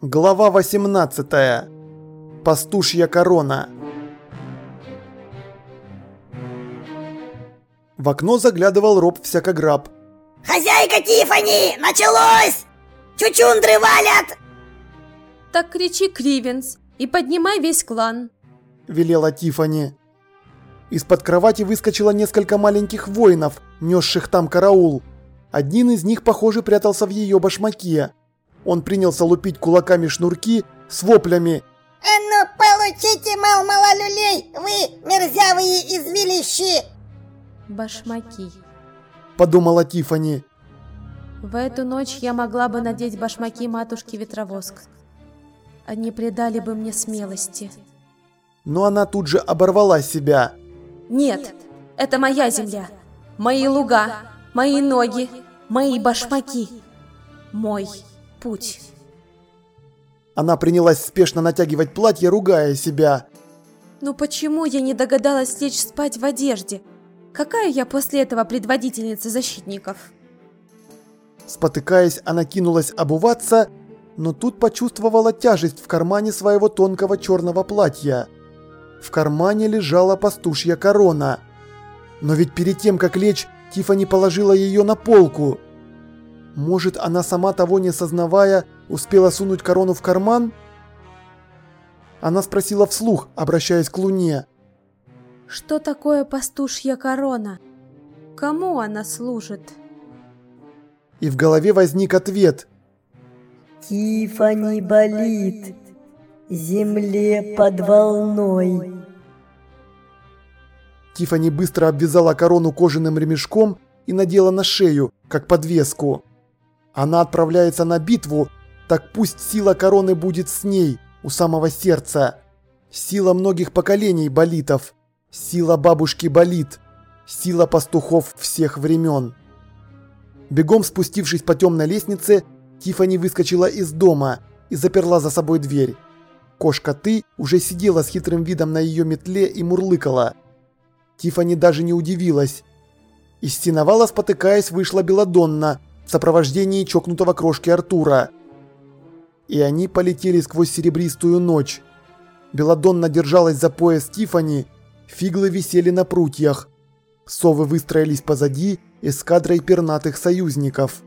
Глава 18. Пастушья корона. В окно заглядывал Роб всякограб. «Хозяйка Тифани, началось! Чучундры валят!» «Так кричи, Кривенс, и поднимай весь клан!» Велела Тифани. Из-под кровати выскочило несколько маленьких воинов, несших там караул. Один из них, похоже, прятался в ее башмаке. Он принялся лупить кулаками шнурки с воплями. «А ну, получите, мал малолюлей, вы мерзявые извилищи!» «Башмаки», Подумала Тифани. В эту ночь я могла бы надеть башмаки матушки Ветровоск. Они придали бы мне смелости. Но она тут же оборвала себя. Нет, это моя земля. Мои луга, мои ноги, мои башмаки. Мой путь. Она принялась спешно натягивать платье, ругая себя. Ну почему я не догадалась лечь спать в одежде? Какая я после этого предводительница защитников? Спотыкаясь, она кинулась обуваться, но тут почувствовала тяжесть в кармане своего тонкого черного платья. В кармане лежала пастушья корона. Но ведь перед тем, как лечь, Тифани положила ее на полку. Может, она сама того не сознавая, успела сунуть корону в карман? Она спросила вслух, обращаясь к Луне. Что такое пастушья корона? Кому она служит? И в голове возник ответ. Тифани болит, земле под волной. Тифани быстро обвязала корону кожаным ремешком и надела на шею, как подвеску. Она отправляется на битву, так пусть сила короны будет с ней, у самого сердца. Сила многих поколений болитов. Сила бабушки болит. Сила пастухов всех времен. Бегом спустившись по темной лестнице, Тифани выскочила из дома и заперла за собой дверь. Кошка Ты уже сидела с хитрым видом на ее метле и мурлыкала. Тифани даже не удивилась. Из синовала, спотыкаясь, вышла Беладонна в сопровождении чокнутого крошки Артура. И они полетели сквозь серебристую ночь. Беладонна держалась за пояс Тифани, фиглы висели на прутьях. Совы выстроились позади эскадрой пернатых союзников.